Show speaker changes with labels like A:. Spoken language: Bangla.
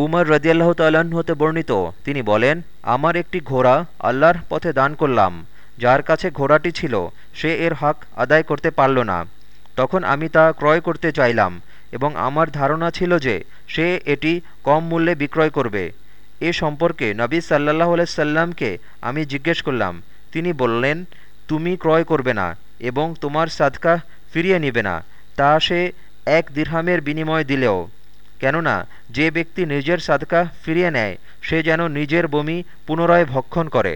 A: উমর রদিয়াল্লাহ তাল্লাহ্ন হতে বর্ণিত। তিনি বলেন, আমার একটি ঘোড়া আল্লাহর পথে দান করলাম। যার কাছে ঘোড়াটি ছিল, সে এর হক আদায় করতে পারল না। তখন আমি তা ক্রয় করতে চাইলাম এবং আমার ধারণা ছিল যে, সে এটি কম মূল্যে বিক্রয় করবে। এ সম্পর্কে নবী সাল্লাহ আলাইসাল্লামকে আমি জিজ্ঞেস করলাম। তিনি বললেন, তুমি ক্রয় করবে না এবং তোমার সাদকা ফিরিয়ে নিবে না। তা সে এক দিরহামের বিনিময় দিলেও। কেননা যে ব্যক্তি নিজের সাদকা ফিরিয়ে নেয় সে যেন নিজের বমি পুনরায় ভক্ষণ করে।